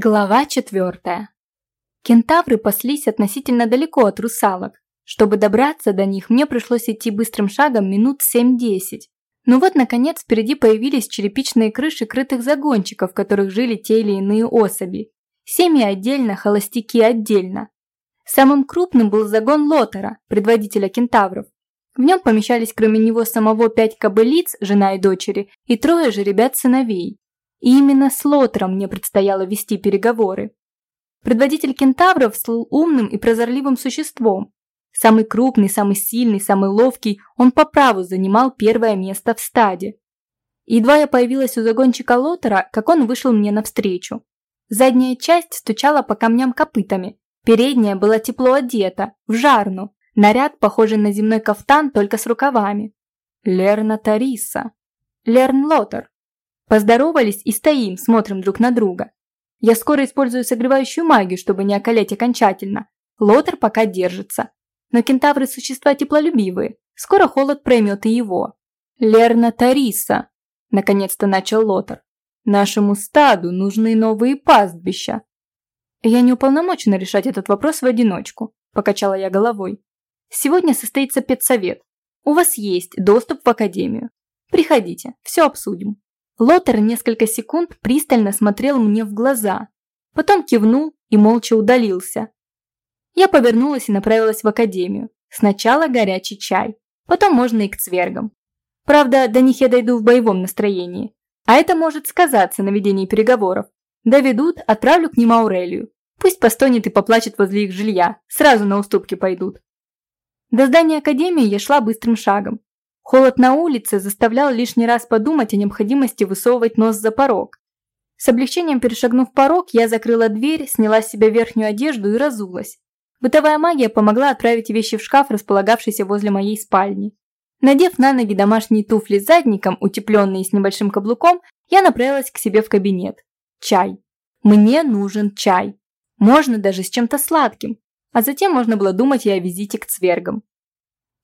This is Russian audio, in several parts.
Глава четвертая. Кентавры паслись относительно далеко от русалок. Чтобы добраться до них, мне пришлось идти быстрым шагом минут 7-10. Но вот, наконец, впереди появились черепичные крыши крытых загончиков, в которых жили те или иные особи. Семьи отдельно, холостяки отдельно. Самым крупным был загон Лотера, предводителя кентавров. В нем помещались кроме него самого пять кобылиц, жена и дочери, и трое же ребят-сыновей. И именно с Лотером мне предстояло вести переговоры. Предводитель кентавров слыл умным и прозорливым существом. Самый крупный, самый сильный, самый ловкий, он по праву занимал первое место в стаде. едва я появилась у загончика Лотера, как он вышел мне навстречу. Задняя часть стучала по камням копытами, передняя была тепло одета, в жарну, наряд похожий на земной кафтан, только с рукавами. Лерна Тариса. Лерн Лотер. Поздоровались и стоим, смотрим друг на друга. Я скоро использую согревающую магию, чтобы не околеть окончательно. Лотер пока держится. Но кентавры – существа теплолюбивые. Скоро холод проймет и его. «Лерна Тариса», – наконец-то начал Лотер. «Нашему стаду нужны новые пастбища». «Я не уполномочена решать этот вопрос в одиночку», – покачала я головой. «Сегодня состоится педсовет. У вас есть доступ в академию. Приходите, все обсудим». Лотер несколько секунд пристально смотрел мне в глаза, потом кивнул и молча удалился. Я повернулась и направилась в академию. Сначала горячий чай, потом можно и к цвергам. Правда, до них я дойду в боевом настроении. А это может сказаться на ведении переговоров. Доведут, отправлю к ним Аурелию. Пусть постонет и поплачет возле их жилья, сразу на уступки пойдут. До здания академии я шла быстрым шагом. Холод на улице заставлял лишний раз подумать о необходимости высовывать нос за порог. С облегчением перешагнув порог, я закрыла дверь, сняла с себя верхнюю одежду и разулась. Бытовая магия помогла отправить вещи в шкаф, располагавшийся возле моей спальни. Надев на ноги домашние туфли с задником, утепленные с небольшим каблуком, я направилась к себе в кабинет. Чай. Мне нужен чай. Можно даже с чем-то сладким. А затем можно было думать и о визите к цвергам.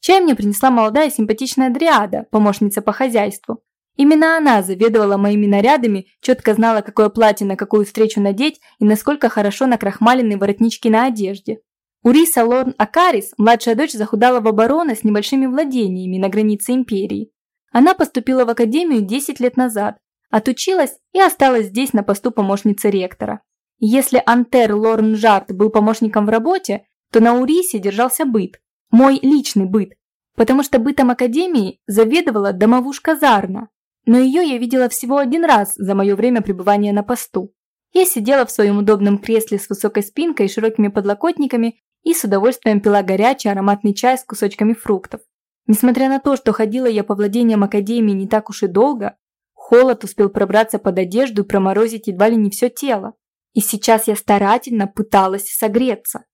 Чай мне принесла молодая симпатичная дриада, помощница по хозяйству. Именно она заведовала моими нарядами, четко знала, какое платье на какую встречу надеть и насколько хорошо накрахмалены воротнички на одежде. Уриса Лорн Акарис, младшая дочь захудалого барона с небольшими владениями на границе империи. Она поступила в академию 10 лет назад, отучилась и осталась здесь на посту помощницы ректора. Если Антер Лорн Жарт был помощником в работе, то на Урисе держался быт, мой личный быт, потому что бытом академии заведовала домовушка Зарна, но ее я видела всего один раз за мое время пребывания на посту. Я сидела в своем удобном кресле с высокой спинкой и широкими подлокотниками и с удовольствием пила горячий ароматный чай с кусочками фруктов. Несмотря на то, что ходила я по владениям академии не так уж и долго, холод успел пробраться под одежду и проморозить едва ли не все тело. И сейчас я старательно пыталась согреться.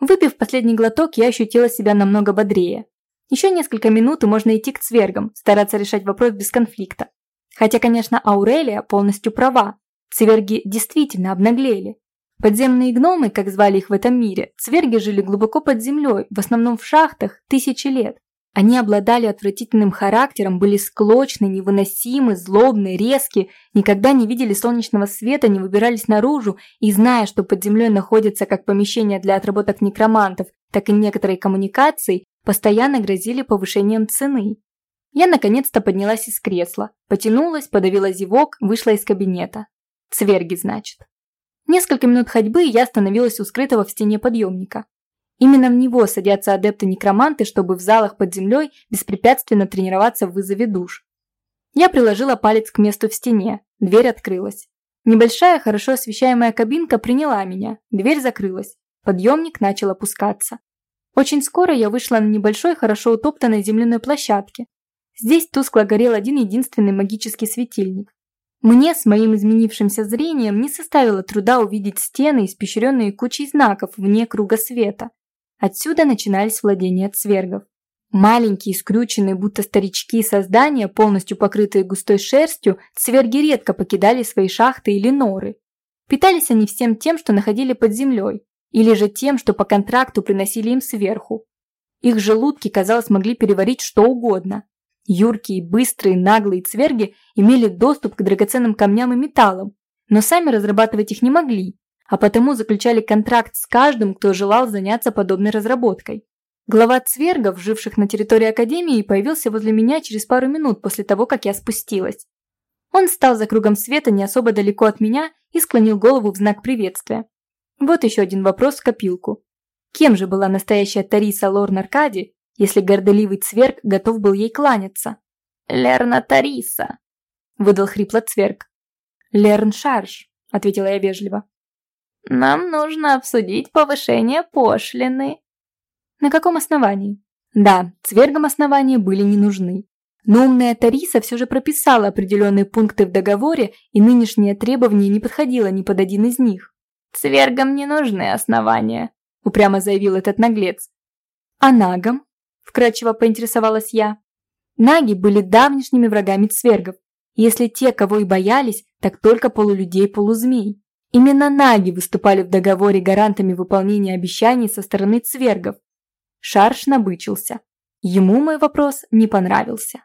Выпив последний глоток, я ощутила себя намного бодрее. Еще несколько минут и можно идти к цвергам, стараться решать вопрос без конфликта. Хотя, конечно, Аурелия полностью права. Цверги действительно обнаглели. Подземные гномы, как звали их в этом мире, цверги жили глубоко под землей, в основном в шахтах, тысячи лет. Они обладали отвратительным характером, были склочны, невыносимы, злобны, резки, никогда не видели солнечного света, не выбирались наружу и, зная, что под землей находится как помещение для отработок некромантов, так и некоторые коммуникации, постоянно грозили повышением цены. Я наконец-то поднялась из кресла, потянулась, подавила зевок, вышла из кабинета. Цверги, значит. Несколько минут ходьбы я остановилась у скрытого в стене подъемника. Именно в него садятся адепты-некроманты, чтобы в залах под землей беспрепятственно тренироваться в вызове душ. Я приложила палец к месту в стене. Дверь открылась. Небольшая, хорошо освещаемая кабинка приняла меня. Дверь закрылась. Подъемник начал опускаться. Очень скоро я вышла на небольшой, хорошо утоптанной земляной площадке. Здесь тускло горел один единственный магический светильник. Мне с моим изменившимся зрением не составило труда увидеть стены, испещренные кучей знаков вне круга света. Отсюда начинались владения цвергов. Маленькие, скрюченные, будто старички создания, полностью покрытые густой шерстью, цверги редко покидали свои шахты или норы. Питались они всем тем, что находили под землей, или же тем, что по контракту приносили им сверху. Их желудки, казалось, могли переварить что угодно. Юркие, быстрые, наглые цверги имели доступ к драгоценным камням и металлам, но сами разрабатывать их не могли, а потому заключали контракт с каждым, кто желал заняться подобной разработкой. Глава цвергов, живших на территории Академии, появился возле меня через пару минут после того, как я спустилась. Он встал за кругом света не особо далеко от меня и склонил голову в знак приветствия. Вот еще один вопрос в копилку. Кем же была настоящая Тариса Лорн Аркади, если горделивый цверг готов был ей кланяться? «Лерна Тариса», – выдал хрипло цверг. «Лерн Шарш», – ответила я вежливо. «Нам нужно обсудить повышение пошлины». «На каком основании?» Да, цвергам основания были не нужны. Но умная Тариса все же прописала определенные пункты в договоре, и нынешнее требование не подходило ни под один из них. «Цвергам не нужны основания», – упрямо заявил этот наглец. «А нагам?» – вкратчиво поинтересовалась я. Наги были давнишними врагами цвергов. Если те, кого и боялись, так только полулюдей-полузмей. Именно наги выступали в договоре гарантами выполнения обещаний со стороны цвергов. Шарш набычился. Ему мой вопрос не понравился.